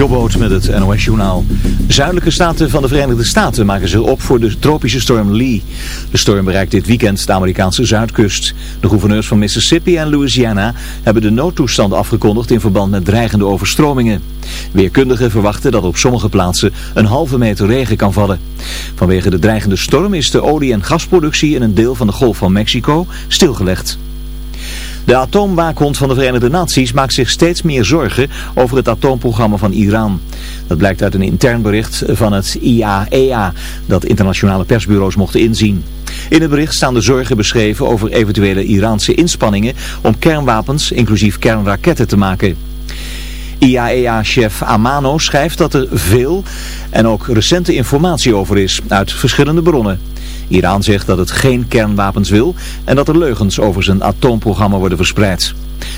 Jobboot met het NOS Journaal. Zuidelijke staten van de Verenigde Staten maken zich op voor de tropische storm Lee. De storm bereikt dit weekend de Amerikaanse zuidkust. De gouverneurs van Mississippi en Louisiana hebben de noodtoestand afgekondigd in verband met dreigende overstromingen. Weerkundigen verwachten dat op sommige plaatsen een halve meter regen kan vallen. Vanwege de dreigende storm is de olie- en gasproductie in een deel van de Golf van Mexico stilgelegd. De atoomwaakhond van de Verenigde Naties maakt zich steeds meer zorgen over het atoomprogramma van Iran. Dat blijkt uit een intern bericht van het IAEA, dat internationale persbureaus mochten inzien. In het bericht staan de zorgen beschreven over eventuele Iraanse inspanningen om kernwapens, inclusief kernraketten, te maken. IAEA-chef Amano schrijft dat er veel en ook recente informatie over is uit verschillende bronnen. Iran zegt dat het geen kernwapens wil en dat er leugens over zijn atoomprogramma worden verspreid.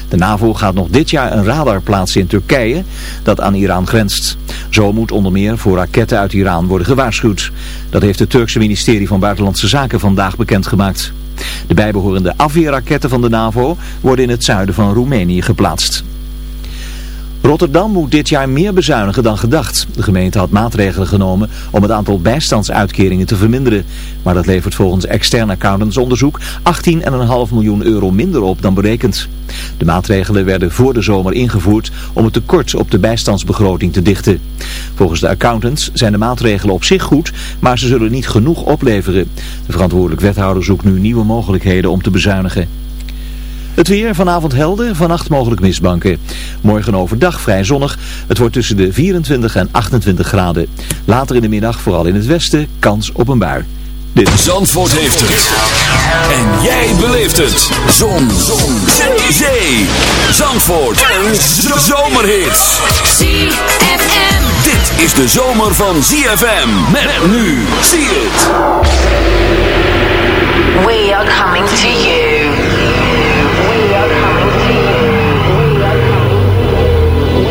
De NAVO gaat nog dit jaar een radar plaatsen in Turkije dat aan Iran grenst. Zo moet onder meer voor raketten uit Iran worden gewaarschuwd. Dat heeft het Turkse ministerie van Buitenlandse Zaken vandaag bekendgemaakt. De bijbehorende afweerraketten van de NAVO worden in het zuiden van Roemenië geplaatst. Rotterdam moet dit jaar meer bezuinigen dan gedacht. De gemeente had maatregelen genomen om het aantal bijstandsuitkeringen te verminderen. Maar dat levert volgens extern accountantsonderzoek 18,5 miljoen euro minder op dan berekend. De maatregelen werden voor de zomer ingevoerd om het tekort op de bijstandsbegroting te dichten. Volgens de accountants zijn de maatregelen op zich goed, maar ze zullen niet genoeg opleveren. De verantwoordelijk wethouder zoekt nu nieuwe mogelijkheden om te bezuinigen. Het weer vanavond helder, vannacht mogelijk mistbanken. Morgen overdag vrij zonnig. Het wordt tussen de 24 en 28 graden. Later in de middag, vooral in het westen, kans op een bui. Dit Zandvoort heeft het. En jij beleeft het. Zon. Zon. Zee. Zee. Zandvoort. Een zomerhit. ZFM. Dit is de zomer van ZFM. Met nu. Zie het. We are coming to you.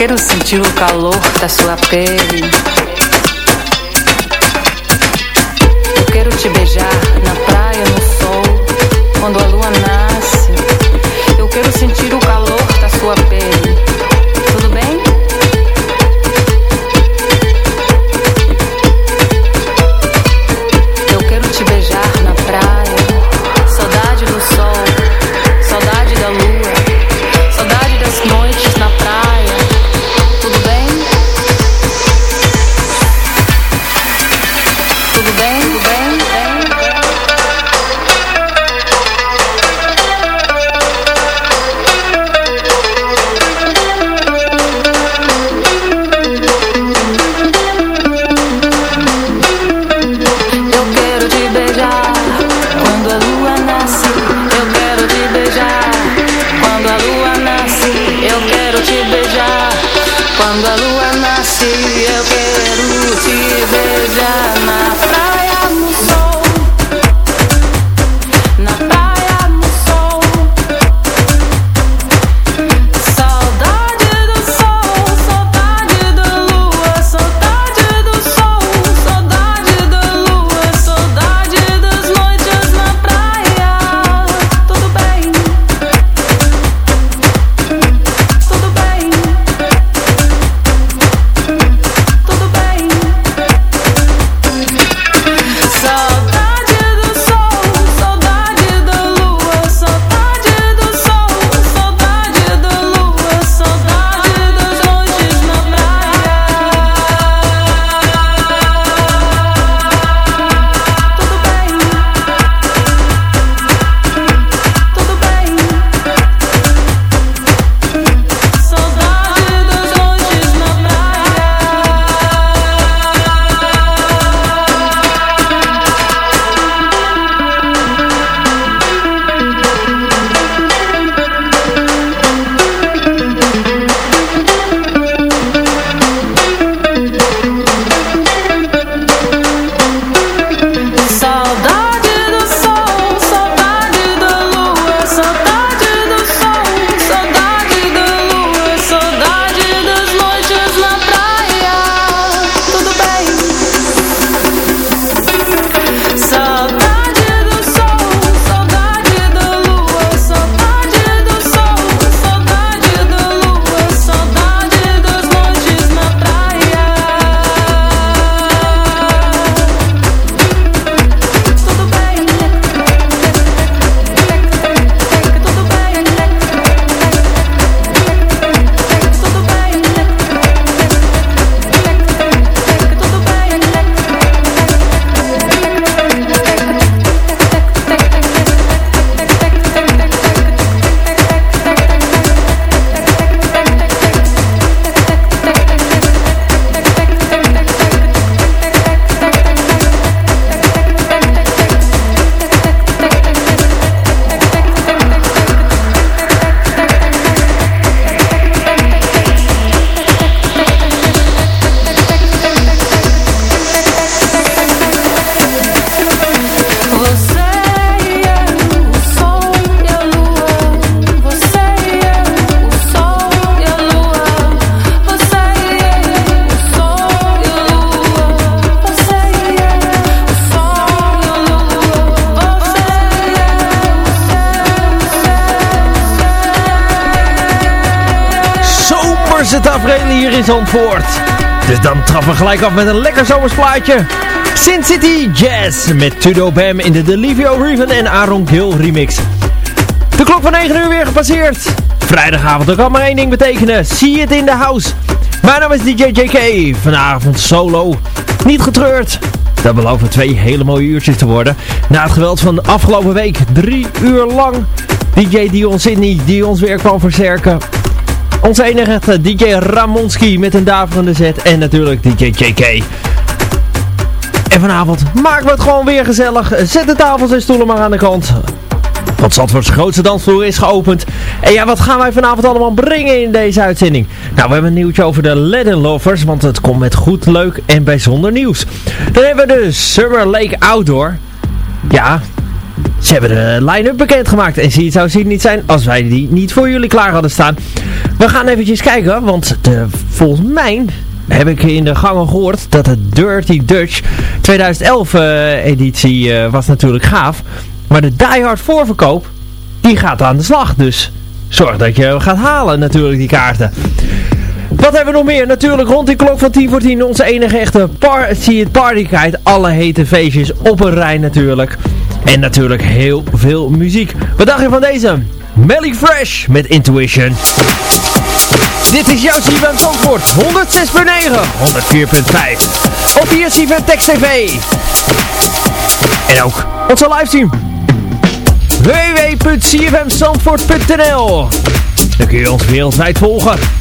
Quero sentir o calor da sua pele. Eu quero te beijar na praia, no sol, quando a lua gelijk af met een lekker zomersplaatje. Sin City Jazz met Tudo Bam in de Delivio Reven en Aaron Gill remix. De klok van 9 uur weer gepasseerd. Vrijdagavond, dat kan maar één ding betekenen. See it in the house. Mijn naam is DJ JK. Vanavond solo. Niet getreurd. Dat beloven twee hele mooie uurtjes te worden. Na het geweld van de afgelopen week. Drie uur lang. DJ Dion Sydney die ons weer kwam versterken. Onze enige echte DJ Ramonski met een daverende zet. En natuurlijk DJ JK. En vanavond maken we het gewoon weer gezellig. Zet de tafels en stoelen maar aan de kant. Want Zandvoorts grootste dansvloer is geopend. En ja, wat gaan wij vanavond allemaal brengen in deze uitzending? Nou, we hebben een nieuwtje over de Latin Lovers. Want het komt met goed, leuk en bijzonder nieuws. Dan hebben we de Summer Lake Outdoor. Ja, ze hebben de line-up bekendgemaakt. En zie het zou zien niet zijn als wij die niet voor jullie klaar hadden staan. We gaan eventjes kijken, want volgens mij heb ik in de gangen gehoord dat de Dirty Dutch 2011 uh, editie uh, was natuurlijk gaaf. Maar de Die Hard voorverkoop, die gaat aan de slag. Dus zorg dat je gaat halen natuurlijk die kaarten. Wat hebben we nog meer? Natuurlijk rond die klok van 10 voor 10 onze enige echte Party Guide. Alle hete feestjes op een rij natuurlijk. En natuurlijk heel veel muziek. Wat dacht je van deze? Melly Fresh met Intuition. Dit is jouw CFM Zandvoort 106.9, 104.5. Op hier CFM Text TV. En ook onze livestream. www.cfmzandvoort.nl Dan kun je ons wereldwijd volgen.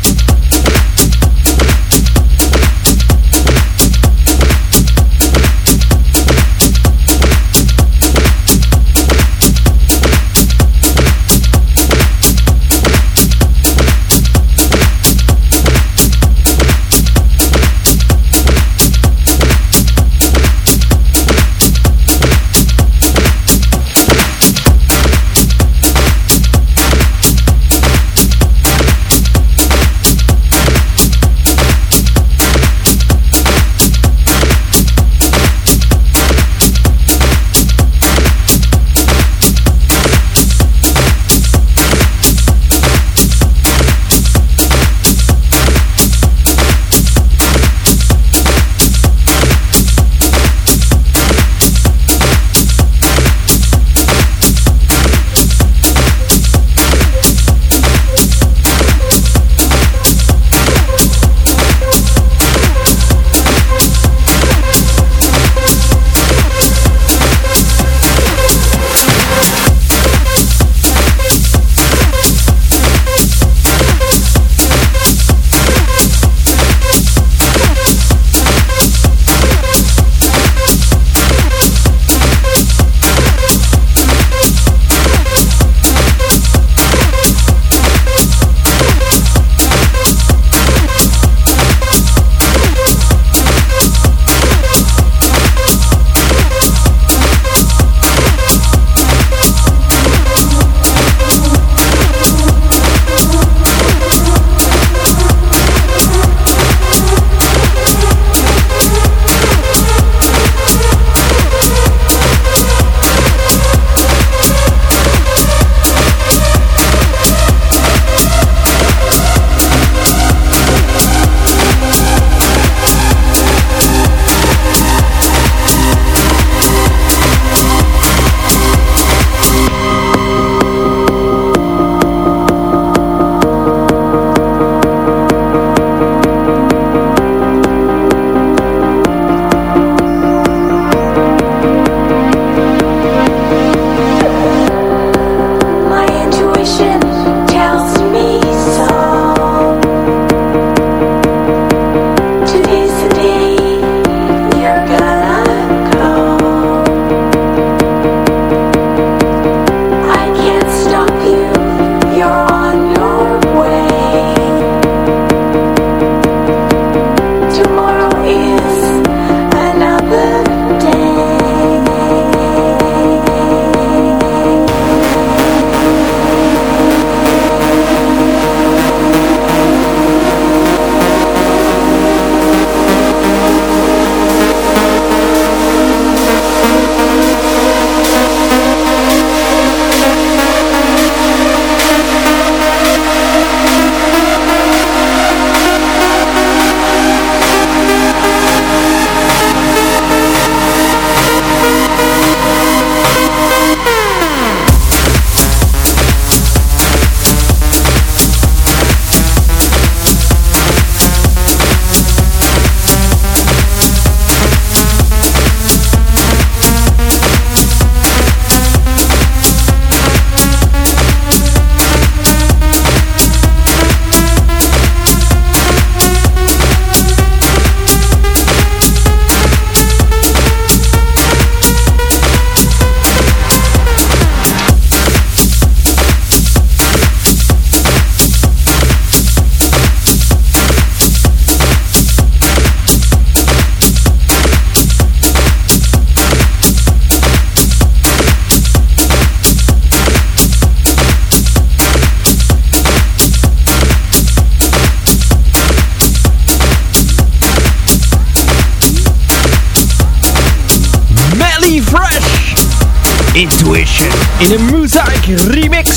Mosaic remix.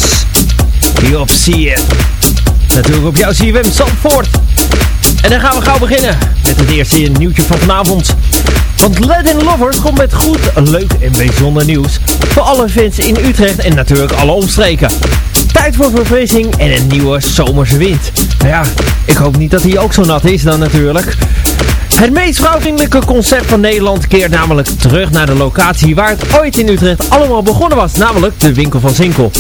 Hier op zie je. Natuurlijk op jouw CFM Zandvoort. En dan gaan we gauw beginnen met het eerste nieuwtje van vanavond. Want Latin Lovers komt met goed, leuk en bijzonder nieuws. Voor alle fans in Utrecht en natuurlijk alle omstreken. Tijd voor verfrissing en een nieuwe zomerse wind. Nou ja, ik hoop niet dat hij ook zo nat is dan natuurlijk. Het meest vrouwvriendelijke concept van Nederland keert namelijk terug naar de locatie waar het ooit in Utrecht allemaal begonnen was, namelijk de winkel van Zinkel.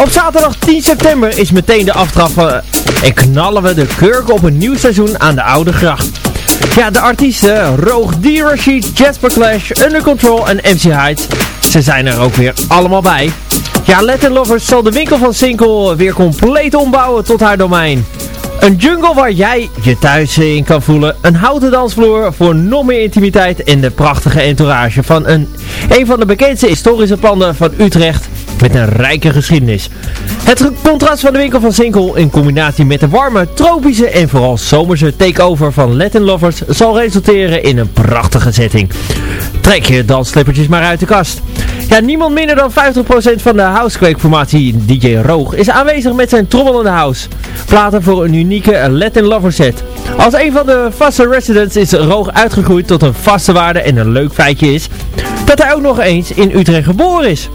Op zaterdag 10 september is meteen de aftrap en knallen we de kurk op een nieuw seizoen aan de Oude Gracht. Ja, de artiesten Roog D. Jasper Clash, Under Control en MC Heights, ze zijn er ook weer allemaal bij. Ja, Latin Lovers zal de winkel van Sinkel weer compleet ombouwen tot haar domein. Een jungle waar jij je thuis in kan voelen. Een houten dansvloer voor nog meer intimiteit en de prachtige entourage van een, een van de bekendste historische panden van Utrecht met een rijke geschiedenis. Het contrast van de winkel van Sinkel in combinatie met de warme, tropische en vooral zomerse takeover van Latin Lovers zal resulteren in een prachtige setting. Trek je dansslippertjes maar uit de kast. Ja, niemand minder dan 50% van de housequake-formatie DJ Roog is aanwezig met zijn trommelende house. Platen voor een unieke Latin Lover set. Als een van de vaste residents is Roog uitgegroeid tot een vaste waarde en een leuk feitje is dat hij ook nog eens in Utrecht geboren is.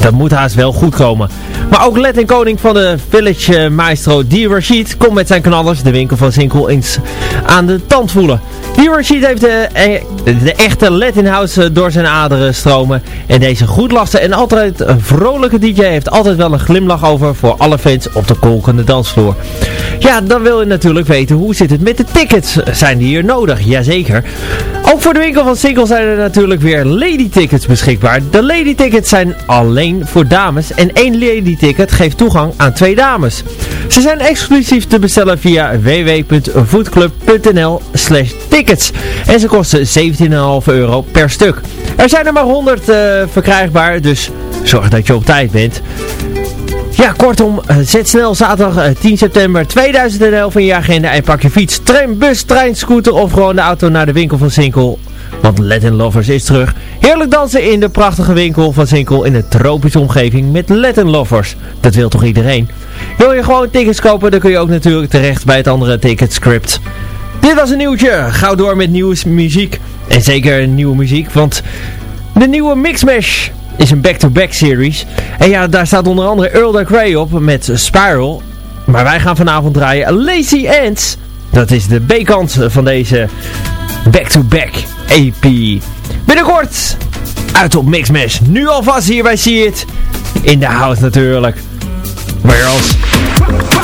Dat moet haast wel goed komen. Maar ook Latin koning van de village eh, maestro D. Rashid komt met zijn knallers de winkel van Zinkel eens aan de tand voelen. D. Rashid heeft de, eh, de echte Latin house eh, door zijn aderen stromen. En deze goed lasten en altijd vrolijke DJ heeft altijd wel een glimlach over voor alle fans op de kolkende dansvloer. Ja, dan wil je natuurlijk weten hoe zit het met de tickets. Zijn die hier nodig? Jazeker. Ook voor de winkel van Single zijn er natuurlijk weer lady tickets beschikbaar. De lady tickets zijn alleen voor dames en één lady ticket geeft toegang aan twee dames. Ze zijn exclusief te bestellen via www.voetclub.nl slash tickets en ze kosten 17,5 euro per stuk. Er zijn er maar 100 uh, verkrijgbaar, dus zorg dat je op tijd bent. Ja, kortom, zet snel zaterdag 10 september 2011 in je agenda en pak je fiets, tram, bus, trein, scooter of gewoon de auto naar de winkel van Sinkel. Want Latin Lovers is terug. Heerlijk dansen in de prachtige winkel van Sinkel in een tropische omgeving met Latin Lovers. Dat wil toch iedereen? Wil je gewoon tickets kopen, dan kun je ook natuurlijk terecht bij het andere ticketscript. Dit was een nieuwtje. Gauw door met nieuwe muziek. En zeker nieuwe muziek, want de nieuwe Mixmash is een back-to-back series. En ja, daar staat onder andere Earl Grey op met Spiral. Maar wij gaan vanavond draaien Lazy Ants. Dat is de B-kant van deze back-to-back EP. Binnenkort uit op Mixmash. Nu alvast hier bij See It. In de house natuurlijk. Where else?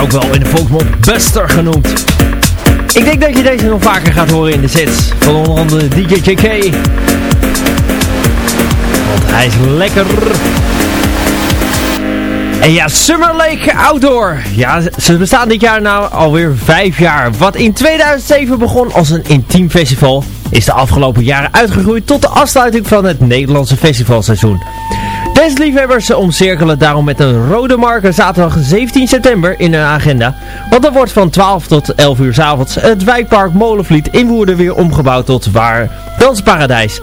Ook wel in de volksmond Buster genoemd. Ik denk dat je deze nog vaker gaat horen in de sets van onder andere DJ JK. Want hij is lekker. En ja, Summer Lake Outdoor. Ja, ze bestaan dit jaar nou alweer vijf jaar. Wat in 2007 begon als een intiem festival, is de afgelopen jaren uitgegroeid tot de afsluiting van het Nederlandse festivalseizoen. Dansliefhebbers omcirkelen daarom met een rode marker zaterdag 17 september in hun agenda. Want er wordt van 12 tot 11 uur s avonds het wijkpark Molenvliet in Woerden weer omgebouwd tot waar dansparadijs.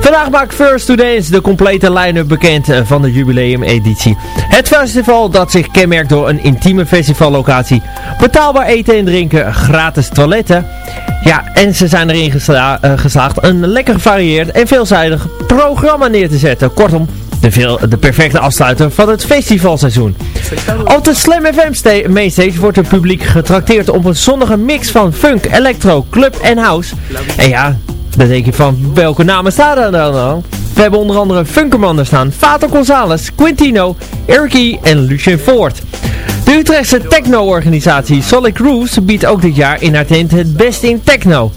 Vandaag maakt First to Dance de complete line-up bekend eh, van de jubileumeditie. Het festival dat zich kenmerkt door een intieme festivallocatie, betaalbaar eten en drinken, gratis toiletten. Ja, en ze zijn erin uh, geslaagd een lekker gevarieerd en veelzijdig programma neer te zetten. Kortom, de, veel, de perfecte afsluiter van het festivalseizoen. Op de Slam FM mainstage wordt het publiek getrakteerd op een zonnige mix van funk, electro, club en house. En ja, dan denk je van, welke namen staan er dan dan? We hebben onder andere Funkerman er staan, Vato Gonzalez, Quintino, Eric en Lucien Ford. De Utrechtse techno-organisatie Solid Grooves biedt ook dit jaar in haar tent het beste in techno.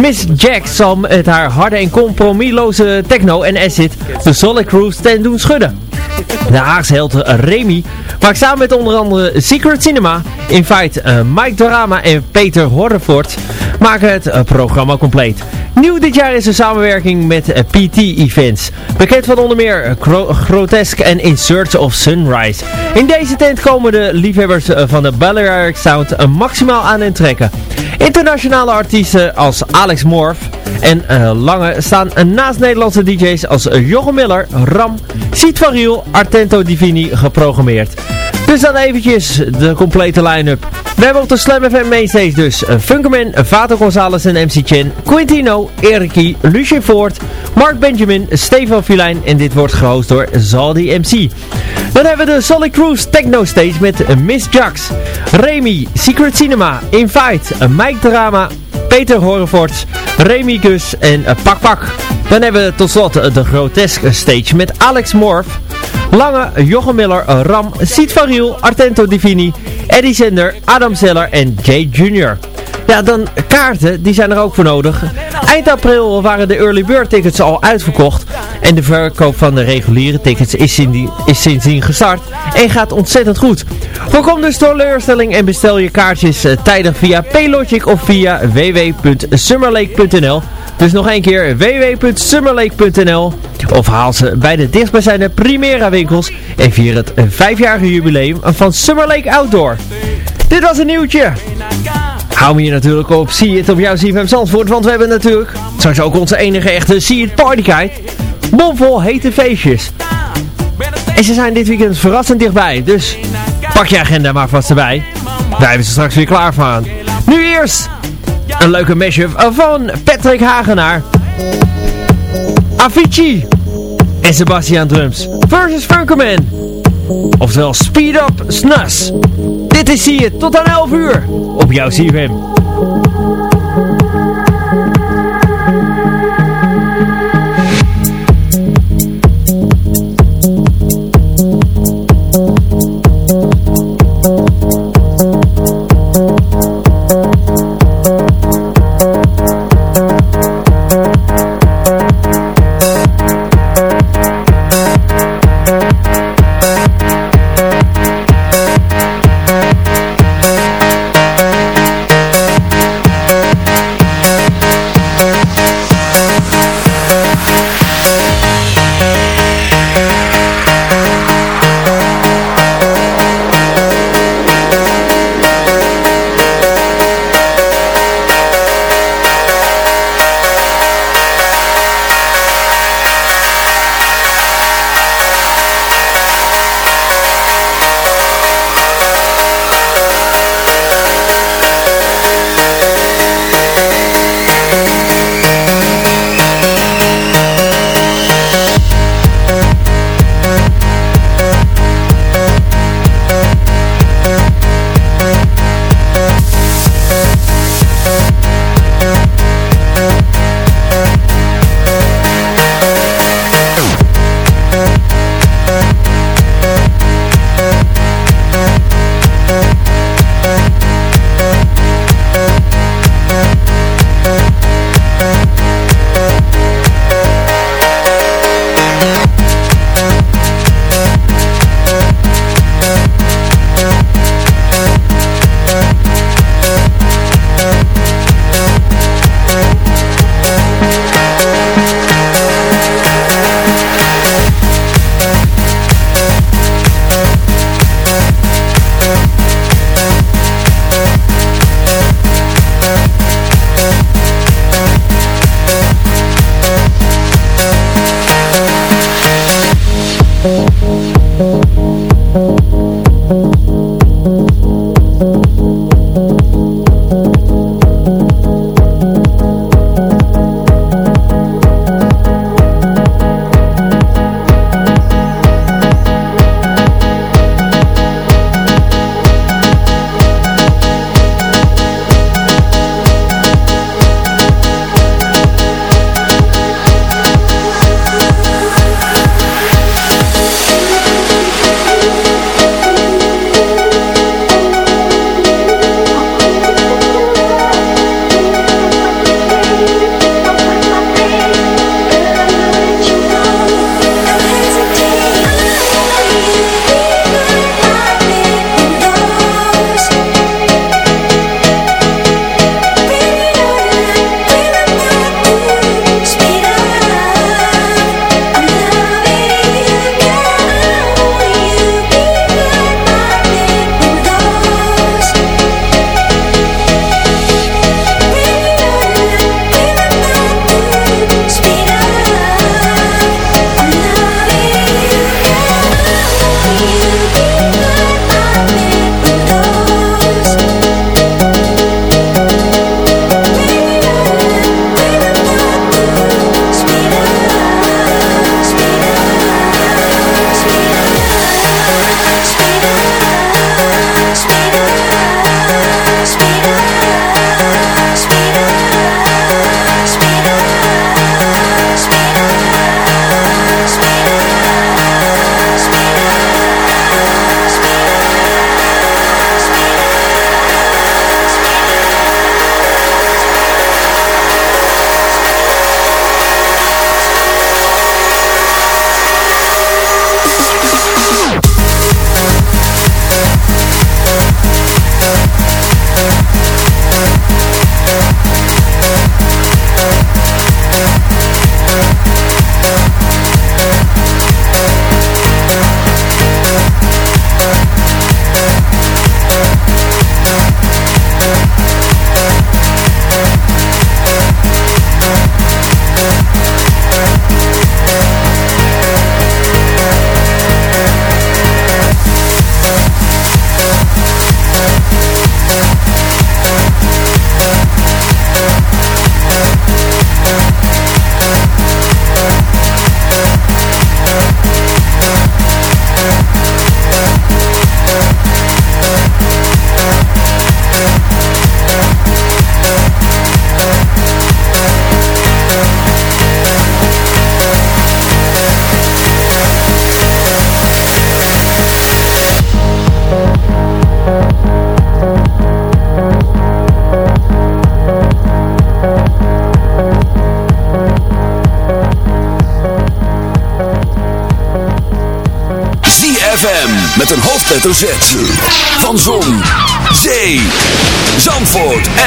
Miss Jack zal met haar harde en compromisloze techno en acid de Solid Grooves ten doen schudden. De Haagse held Remy maakt samen met onder andere Secret Cinema, Invite uh, Mike Dorama en Peter Horrefort maken het uh, programma compleet. Nieuw dit jaar is een samenwerking met uh, PT Events. Bekend van onder meer Grotesque en In Search of Sunrise. In deze tent komen de liefhebbers van de Balearic Sound maximaal aan en trekken. Internationale artiesten als Alex Morf en uh, Lange staan naast Nederlandse DJ's als Jochem Miller, Ram, Siet van Riel, Artento Divini geprogrammeerd. Dus dan eventjes de complete line-up. We hebben op de Slam FM Mainstage dus Funkerman, Vato Gonzalez en MC Chen, Quintino, Eriki, Lucien Voort, Mark Benjamin, Stefan Filijn en dit wordt gehost door Zaldi MC. Dan hebben we de Solid Cruise Techno Stage met Miss Jax, Remy, Secret Cinema, Invite, Mike Drama, Peter Horevoorts, Remy Gus en Pak Pak. Dan hebben we tot slot de Grotesque Stage met Alex Morf, Lange, Jochem Miller, Ram, Siet van Riel, Artento Divini, Eddie Zender, Adam Zeller en Jay Jr. Ja, dan kaarten, die zijn er ook voor nodig. Eind april waren de early bird tickets al uitverkocht. En de verkoop van de reguliere tickets is, sindsdien, is sindsdien gestart. En gaat ontzettend goed. Voorkom dus teleurstelling en bestel je kaartjes uh, tijdig via Paylogic of via www.summerlake.nl Dus nog een keer www.summerlake.nl Of haal ze bij de dichtstbijzijnde Primera winkels. En vier het vijfjarige jubileum van Summer Lake Outdoor. Dit was een nieuwtje. Hou me hier natuurlijk op See It op jouw CFM Zandvoort. Want we hebben natuurlijk straks ook onze enige echte See It Party Guide. Bomvol hete feestjes. En ze zijn dit weekend verrassend dichtbij. Dus pak je agenda maar vast erbij. Wij hebben ze straks weer klaar van. Nu eerst een leuke mashup van Patrick Hagenaar. Avicii en Sebastian Drums versus Funkerman. Oftewel Speed Up Snus. Dit is hier tot aan 11 uur op jouw CFM.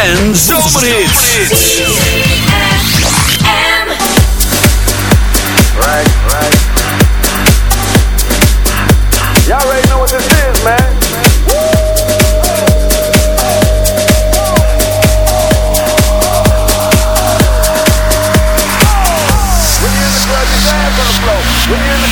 en zomerhit.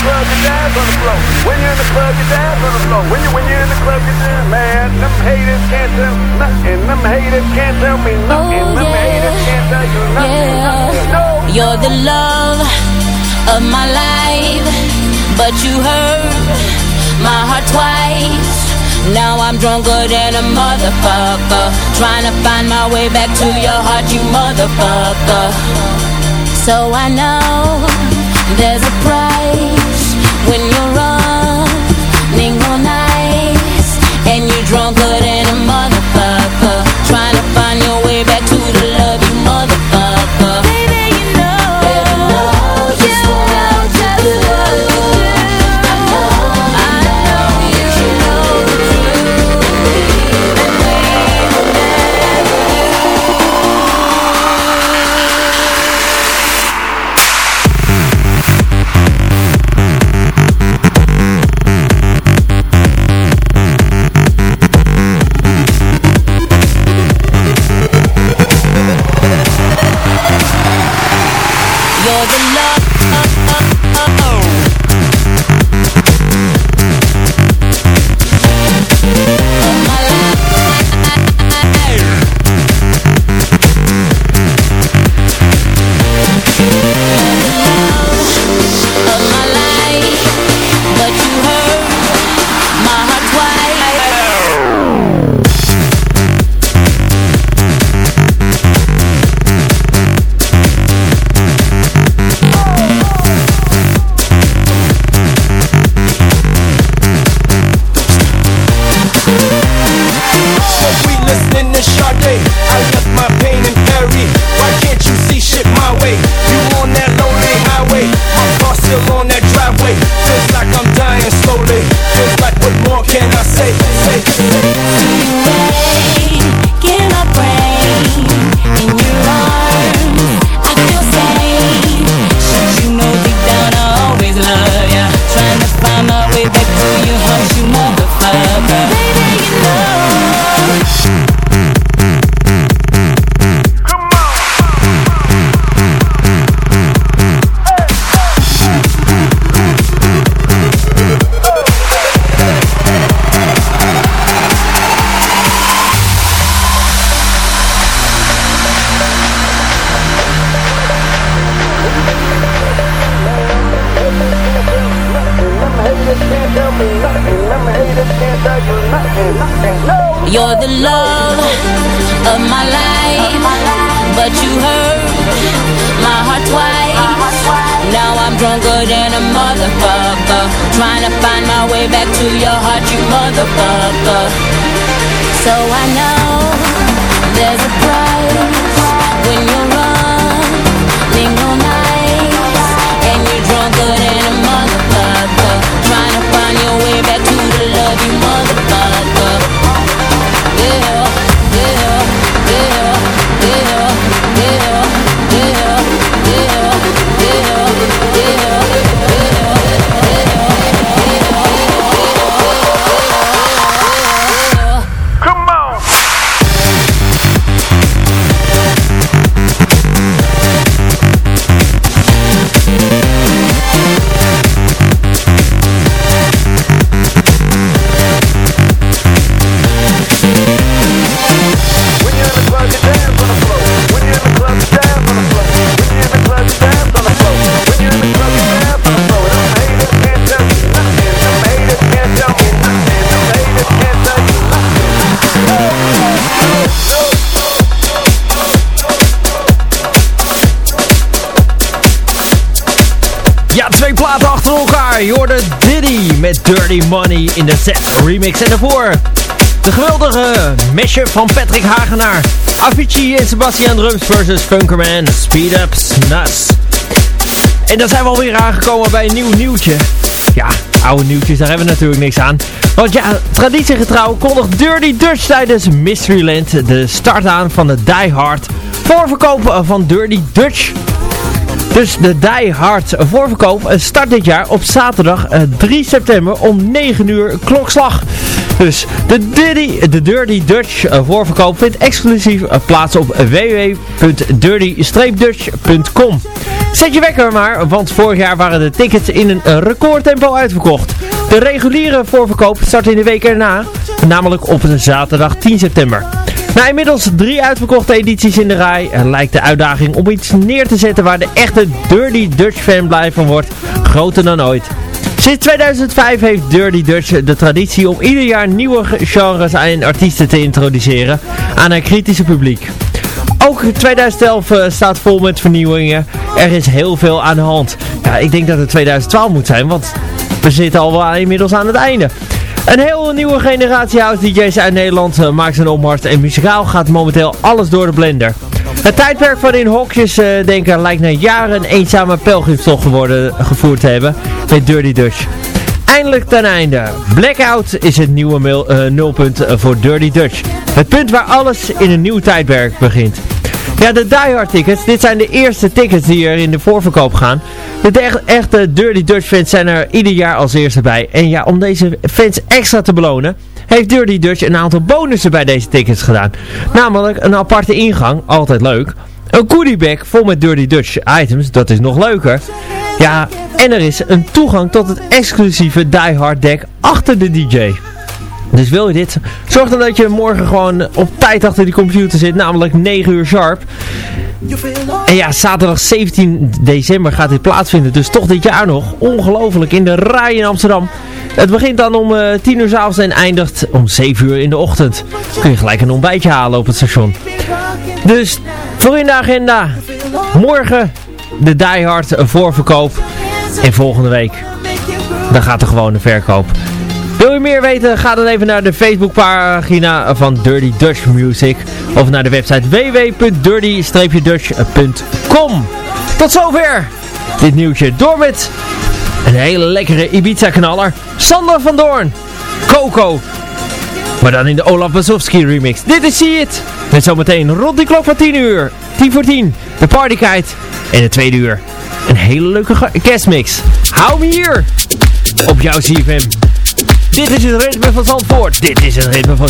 Club, you dance on the floor. When you're in the club, you dance on the floor. When you when you're in the club, you dance, man. Them haters can't tell me nothing. Them haters can't tell me nothing. Oh, Them haters can't tell you nothing. Yeah. No. You're the love of my life, but you hurt my heart twice. Now I'm drunker than a motherfucker, trying to find my way back to your heart, you motherfucker. So I know there's a price when you're running all night and you're drunker Dirty Money in de set remix. En daarvoor de geweldige mashup van Patrick Hagenaar. Avicii en Sebastian Drums versus Funkerman. Speed Up Nuts. En dan zijn we alweer aangekomen bij een nieuw nieuwtje. Ja, oude nieuwtjes, daar hebben we natuurlijk niks aan. Want ja, traditiegetrouw kondigt Dirty Dutch tijdens Mysteryland de start aan van de Die Hard voorverkoop van Dirty Dutch. Dus de Die Hard voorverkoop start dit jaar op zaterdag eh, 3 september om 9 uur klokslag. Dus de Dirty, de Dirty Dutch eh, voorverkoop vindt exclusief eh, plaats op www.dirty-dutch.com. Zet je wekker maar, want vorig jaar waren de tickets in een eh, recordtempo uitverkocht. De reguliere voorverkoop start in de week erna, namelijk op zaterdag 10 september. Na inmiddels drie uitverkochte edities in de rij lijkt de uitdaging om iets neer te zetten waar de echte Dirty Dutch fan blij van wordt groter dan ooit. Sinds 2005 heeft Dirty Dutch de traditie om ieder jaar nieuwe genres en artiesten te introduceren aan haar kritische publiek. Ook 2011 eh, staat vol met vernieuwingen. Er is heel veel aan de hand. Ja, ik denk dat het 2012 moet zijn, want we zitten al wel inmiddels aan het einde. Een heel nieuwe generatie house DJ's uit Nederland uh, maakt zijn opmars en muzikaal gaat momenteel alles door de blender. Het tijdperk van in hokjes uh, denken lijkt na jaren een eenzame pelgrimstocht geworden, gevoerd te hebben met Dirty Dutch. Eindelijk ten einde. Blackout is het nieuwe uh, nulpunt voor Dirty Dutch. Het punt waar alles in een nieuw tijdperk begint. Ja, de Die Hard tickets. Dit zijn de eerste tickets die er in de voorverkoop gaan. De echt, echte Dirty Dutch fans zijn er ieder jaar als eerste bij. En ja, om deze fans extra te belonen, heeft Dirty Dutch een aantal bonussen bij deze tickets gedaan. Namelijk een aparte ingang, altijd leuk. Een goodiebag vol met Dirty Dutch items, dat is nog leuker. Ja, en er is een toegang tot het exclusieve Die Hard deck achter de DJ. Dus wil je dit, zorg dan dat je morgen gewoon op tijd achter die computer zit, namelijk 9 uur sharp. En ja, zaterdag 17 december gaat dit plaatsvinden, dus toch dit jaar nog. Ongelooflijk, in de rij in Amsterdam. Het begint dan om uh, 10 uur s'avonds en eindigt om 7 uur in de ochtend. Kun je gelijk een ontbijtje halen op het station. Dus, voor in agenda, morgen de Die Hard voorverkoop. En volgende week, dan gaat er gewoon de verkoop. Wil je meer weten? Ga dan even naar de Facebookpagina van Dirty Dutch Music. Of naar de website www.dirty-dutch.com Tot zover dit nieuwtje. Door met een hele lekkere Ibiza-knaller. Sander van Doorn. Coco. Maar dan in de Olaf Basowski remix. Dit is See It. Met zometeen rond die klok van 10 uur. 10 voor 10. De partykite. En de tweede uur. Een hele leuke kerstmix. Hou me hier. Op jouw CFM. Dit is het ritme van Zandvoort. Dit is het ritme van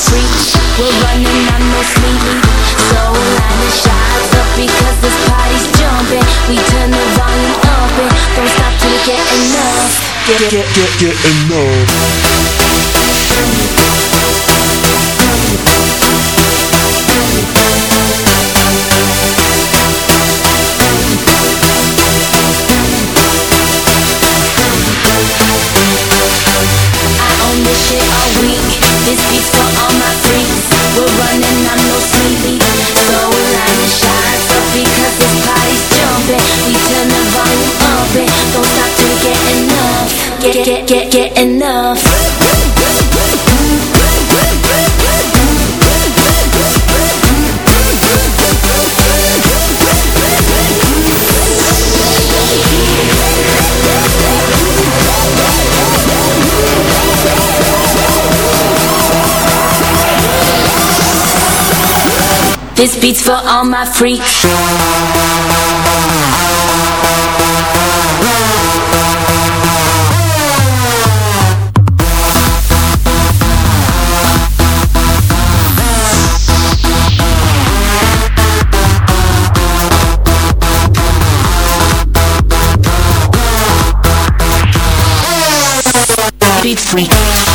We're running on no sleep. So line the shots up because this party's jumping. We turn the volume up and don't stop till we get enough. Get, get, get, get enough. this beat's for get, get, get, get enough. This beat's for all my freaks. freak.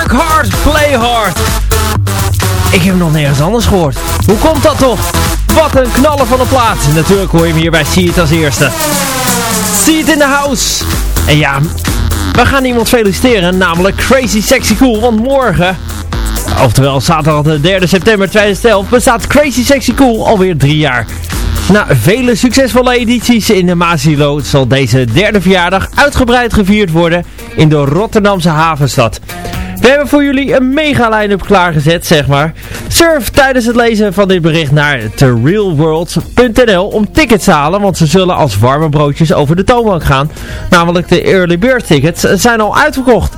Work hard, play hard. Ik heb nog nergens anders gehoord. Hoe komt dat toch? Wat een knallen van een plaats! Natuurlijk hoor je hem hierbij zie See als eerste. See It in the house. En ja, we gaan iemand feliciteren. Namelijk Crazy Sexy Cool. Want morgen, oftewel zaterdag 3 september 2011, bestaat Crazy Sexy Cool alweer drie jaar. Na vele succesvolle edities in de Maasilo zal deze derde verjaardag uitgebreid gevierd worden in de Rotterdamse havenstad. We hebben voor jullie een mega line-up klaargezet, zeg maar. Surf tijdens het lezen van dit bericht naar therealworld.nl om tickets te halen, want ze zullen als warme broodjes over de toonbank gaan. Namelijk de early bird tickets zijn al uitverkocht.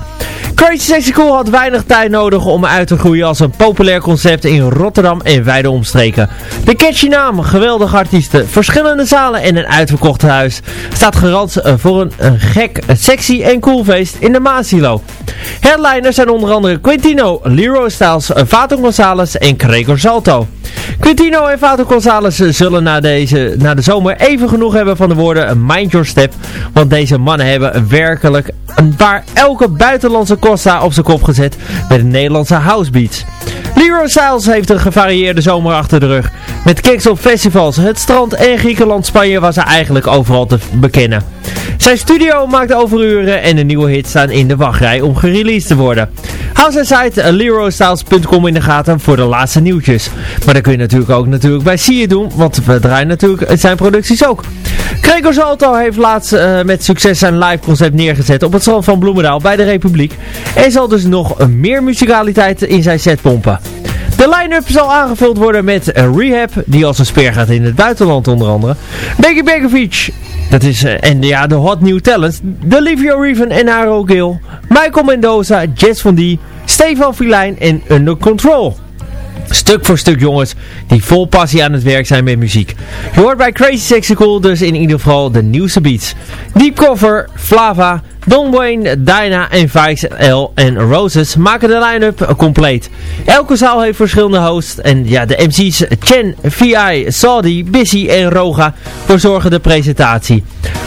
Crazy Sexy Cool had weinig tijd nodig om uit te groeien als een populair concept in Rotterdam en wijde omstreken. De catchy naam, geweldige artiesten, verschillende zalen en een uitverkocht huis staat garant voor een, een gek, sexy en cool feest in de Maasilo. Headliners zijn onder andere Quintino, Leroy Styles, Vato Gonzalez en Gregor Salto. Quintino en Vato Gonzalez zullen na, deze, na de zomer even genoeg hebben van de woorden Mind Your Step. Want deze mannen hebben werkelijk een paar elke buitenlandse Costa op zijn kop gezet met een Nederlandse housebeats. Leroy Styles heeft een gevarieerde zomer achter de rug. Met kicks op festivals, het strand en Griekenland, Spanje was hij eigenlijk overal te bekennen. Zijn studio maakt overuren en de nieuwe hits staan in de wachtrij om gereleased te worden. Hou zijn site leroystyles.com in de gaten voor de laatste nieuwtjes. Maar dat kun je natuurlijk ook natuurlijk bij Zie doen, want we draaien natuurlijk zijn producties ook. Gregor Salto heeft laatst uh, met succes zijn live concept neergezet op het strand van Bloemendaal bij de Republiek. En zal dus nog meer muzikaliteit in zijn set pompen. De line-up zal aangevuld worden met Rehab, die als een speer gaat in het buitenland onder andere. Becky Begovic, dat is, uh, en ja, de hot new talents. Delivio Reven en Aro Gill. Michael Mendoza, Jess van D, Stefan Filijn en Under Control. Stuk voor stuk jongens die vol passie aan het werk zijn met muziek. Je hoort bij Crazy Sexy Cool dus in ieder geval de nieuwste beats. Deep Cover, Flava, Don Wayne, Dyna en Vice L en Roses maken de line-up compleet. Elke zaal heeft verschillende hosts en ja, de MC's Chen, VI, Saudi, Bissy en Roga verzorgen de presentatie.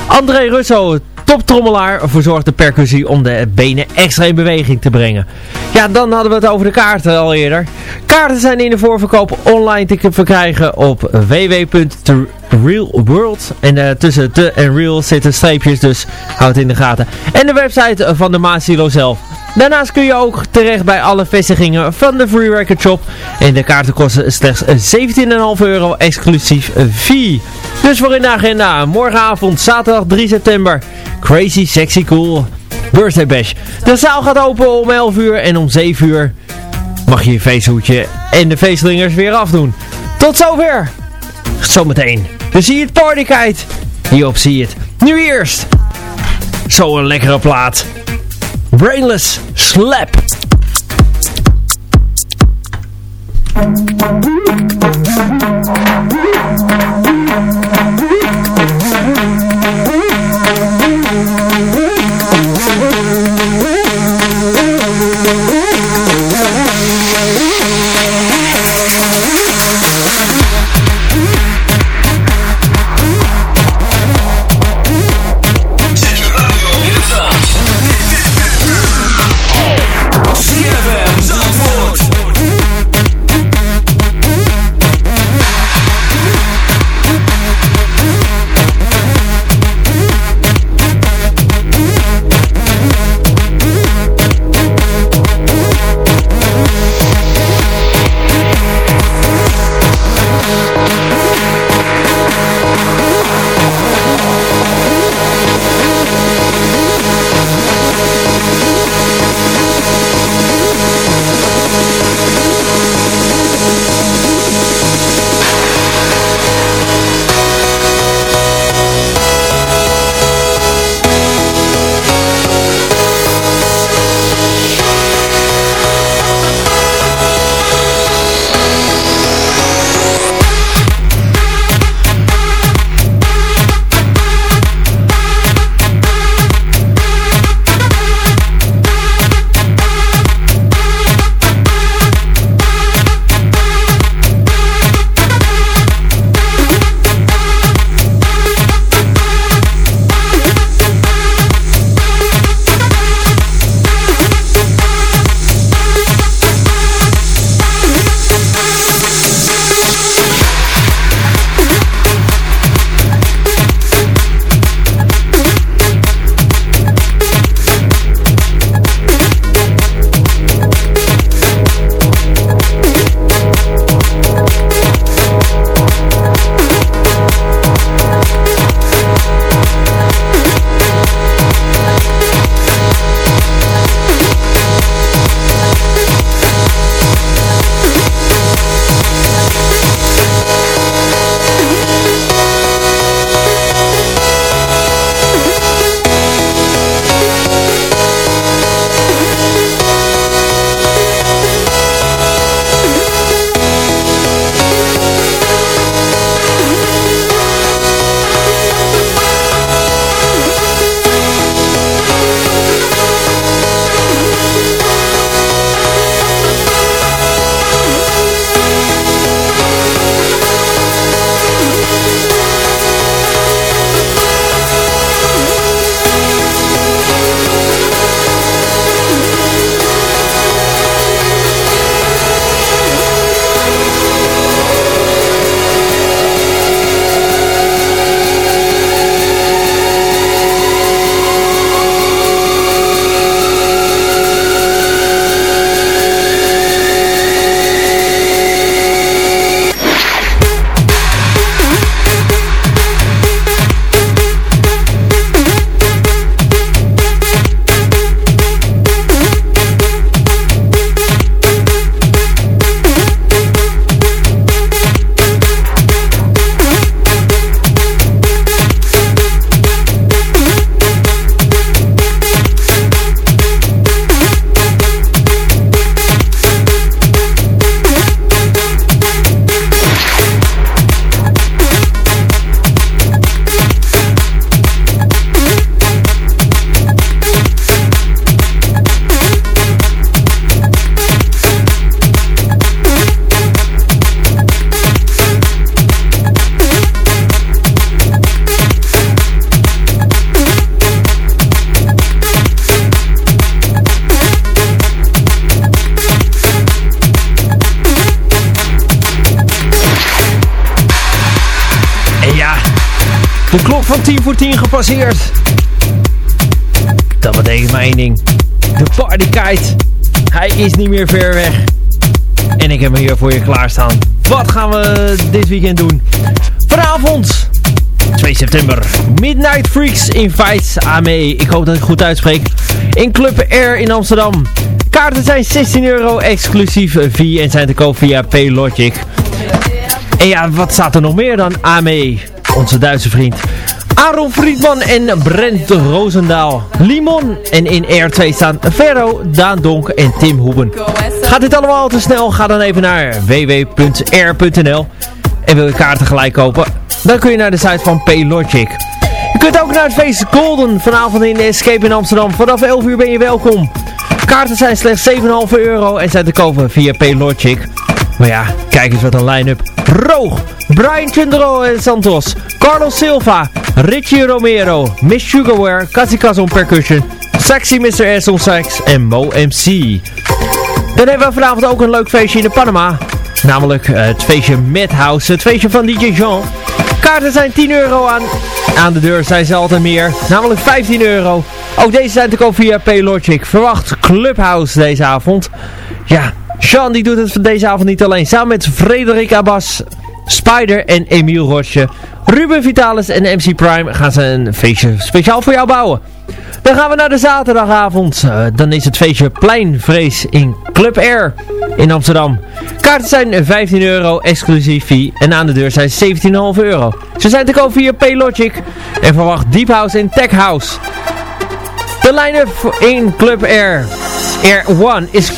André Russo, toptrommelaar, verzorgt de percussie om de benen extra in beweging te brengen. Ja, dan hadden we het over de kaarten al eerder. Kaarten zijn in de voorverkoop online te verkrijgen op www.realworld. En uh, tussen te en real zitten streepjes, dus houd het in de gaten. En de website van de Maasilo zelf. Daarnaast kun je ook terecht bij alle vestigingen van de Free Shop. En de kaarten kosten slechts 17,5 euro exclusief fee. Dus voor in de agenda, morgenavond, zaterdag 3 september. Crazy Sexy Cool Birthday Bash. De zaal gaat open om 11 uur en om 7 uur mag je je feesthoedje en de feestlingers weer afdoen. Tot zover. Zometeen. We zien het partykite. Hierop zie je het. Nu eerst. Zo'n lekkere plaat. Brainless Slap. De klok van 10 voor 10 gepasseerd. Dat betekent maar één ding. De partykite. Hij is niet meer ver weg. En ik heb hem hier voor je klaarstaan. Wat gaan we dit weekend doen? Vanavond, 2 september, Midnight Freaks Invites AME. Ik hoop dat ik goed uitspreek. In Club Air in Amsterdam. Kaarten zijn 16 euro exclusief via en zijn te koop via Paylogic. En ja, wat staat er nog meer dan AME? Onze Duitse vriend. Aaron Friedman en Brent Roosendaal. Limon. En in R2 staan Ferro, Daan Donk en Tim Hoeben. Gaat dit allemaal te snel? Ga dan even naar www.r.nl En wil je kaarten gelijk kopen? Dan kun je naar de site van Paylogic. Je kunt ook naar het feest Golden vanavond in de Escape in Amsterdam. Vanaf 11 uur ben je welkom. Kaarten zijn slechts 7,5 euro en zijn te kopen via Paylogic. Maar ja, kijk eens wat een line-up. Roog, Brian Chundro en Santos, Carlos Silva, Richie Romero, Miss Sugarware, Kazikas on Percussion, Sexy Mr. S on Sax en Mo MC. Dan hebben we vanavond ook een leuk feestje in de Panama. Namelijk eh, het feestje Madhouse, het feestje van DJ Jean. Kaarten zijn 10 euro aan. Aan de deur zijn ze altijd meer, namelijk 15 euro. Ook deze zijn te koop via Paylogic. Verwacht Clubhouse deze avond. Ja, Sean die doet het deze avond niet alleen. Samen met Frederik Abbas, Spider en Emiel Roche. Ruben Vitalis en MC Prime gaan ze een feestje speciaal voor jou bouwen. Dan gaan we naar de zaterdagavond. Eh, dan is het feestje Pleinvrees in Club Air in Amsterdam. Kaarten zijn 15 euro, exclusief fee. En aan de deur zijn 17,5 euro. Ze zijn te koop via Paylogic. En verwacht Deep House en Tech House. De line-up in Club Air. Air 1 is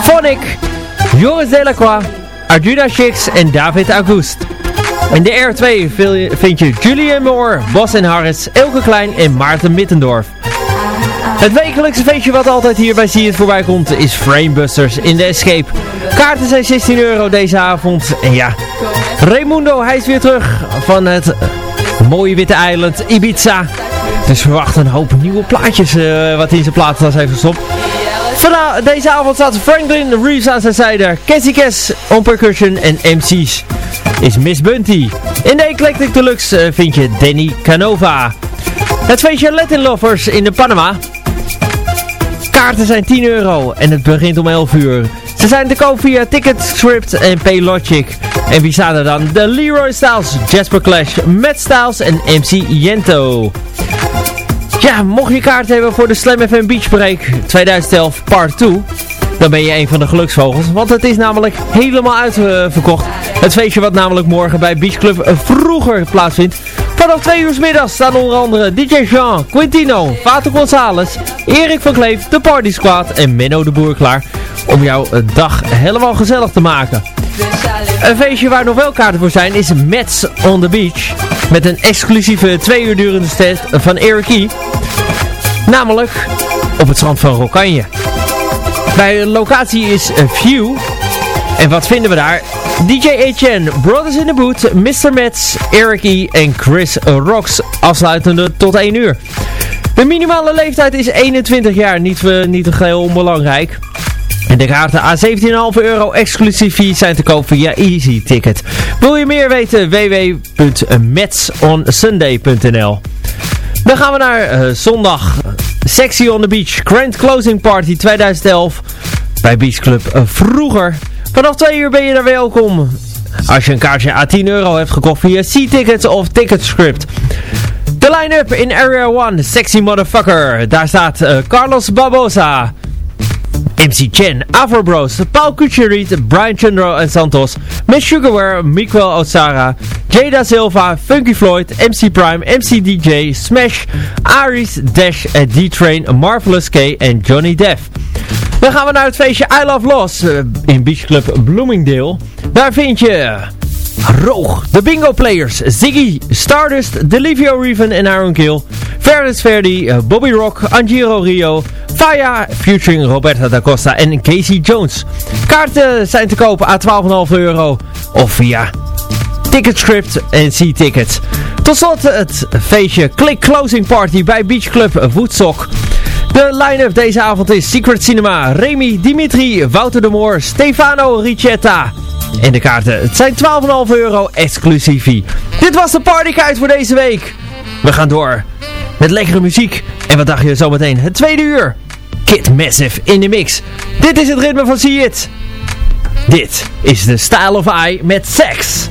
Compuphonic, Joris Delacroix, Arjuna Chicks en David August. In de R2 vind je Julian Moore, Bas en Harris, Elke Klein en Maarten Mittendorf. Het wekelijkse feestje wat altijd hier bij het voorbij komt is Framebusters in de Escape. Kaarten zijn 16 euro deze avond. En ja, Raimundo, hij is weer terug van het mooie witte eiland Ibiza. Dus verwacht een hoop nieuwe plaatjes uh, wat in zijn platentas heeft gestopt. Deze avond staat Franklin Reeves aan zijn zijde. Cassie Cass on percussion en MC's is Miss Bunty. In de Eclectic Deluxe uh, vind je Danny Canova. Het feestje Latin Lovers in de Panama. Kaarten zijn 10 euro en het begint om 11 uur. Ze zijn te koop via Ticketscript en Paylogic. En wie staan er dan? De Leroy Styles, Jasper Clash, Matt Styles en MC Yento. Ja, mocht je kaart hebben voor de Slam FM Beach Break 2011 Part 2, dan ben je een van de geluksvogels. Want het is namelijk helemaal uitverkocht. Het feestje wat namelijk morgen bij Beach Club vroeger plaatsvindt. Vanaf 2 uur middags staan onder andere DJ Jean, Quintino, Vato Gonzalez, Erik van Kleef, de Party Squad en Menno de Boer klaar om jouw dag helemaal gezellig te maken. Een feestje waar nog wel kaarten voor zijn is Mets on the Beach. Met een exclusieve twee uur durende set van Eric E. Namelijk op het strand van Rokanje. Bij locatie is View. En wat vinden we daar? DJ HN, Brothers in the Boot, Mr. Mets, Eric E. en Chris Rocks. Afsluitende tot 1 uur. De minimale leeftijd is 21 jaar, niet, uh, niet geheel onbelangrijk. En de kaarten aan 17,5 euro exclusief zijn te koop via Easy Ticket. Wil je meer weten? www.metsonsunday.nl Dan gaan we naar uh, zondag. Sexy on the Beach Grand Closing Party 2011 bij Beach Club uh, vroeger. Vanaf 2 uur ben je daar welkom. Als je een kaartje aan 10 euro hebt gekocht via C-Tickets of Ticketscript. De line-up in Area 1, Sexy Motherfucker. Daar staat uh, Carlos Barbosa. MC Chen, Afro Bros, Paul Kucherit, Brian Chandro en Santos, Miss Sugarware, Miguel Otsara, Jada Silva, Funky Floyd, MC Prime, MC DJ, Smash, Aris, Dash, D-Train, Marvelous K en Johnny Depp. Dan gaan we naar het feestje I Love Lost uh, in Beach Club Bloomingdale. Daar vind je... Roog, de Bingo Players, Ziggy, Stardust, Delivio Reven en Aaron Kill, Ferdinand Verdi, uh, Bobby Rock, Angiro Rio, Faya, featuring Roberta da Costa en Casey Jones. Kaarten zijn te kopen aan 12,5 euro of via Ticketscript en C-Tickets. Tot slot het feestje Click Closing Party bij Beach Club Woodstock. De line-up deze avond is Secret Cinema, Remy, Dimitri, Wouter de Moor, Stefano Ricetta, En de kaarten, het zijn 12,5 euro exclusief. Dit was de partykaart voor deze week. We gaan door met lekkere muziek. En wat dacht je zometeen? Het tweede uur. Kid Massive in de mix. Dit is het ritme van See It. Dit is de Style of I met Sex.